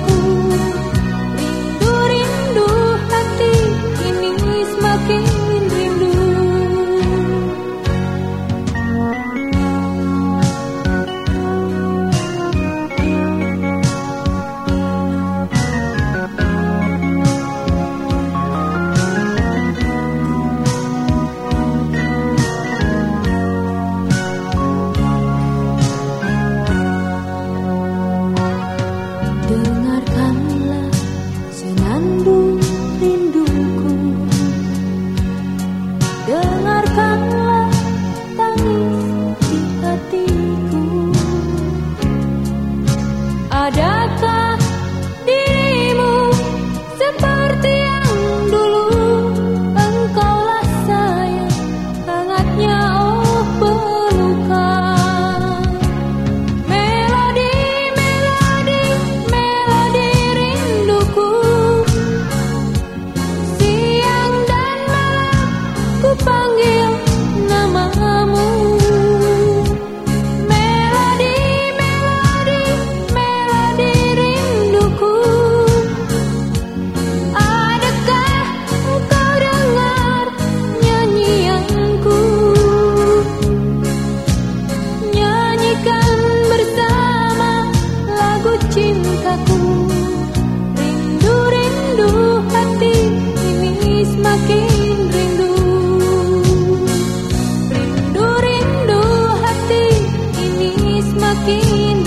Oh. makin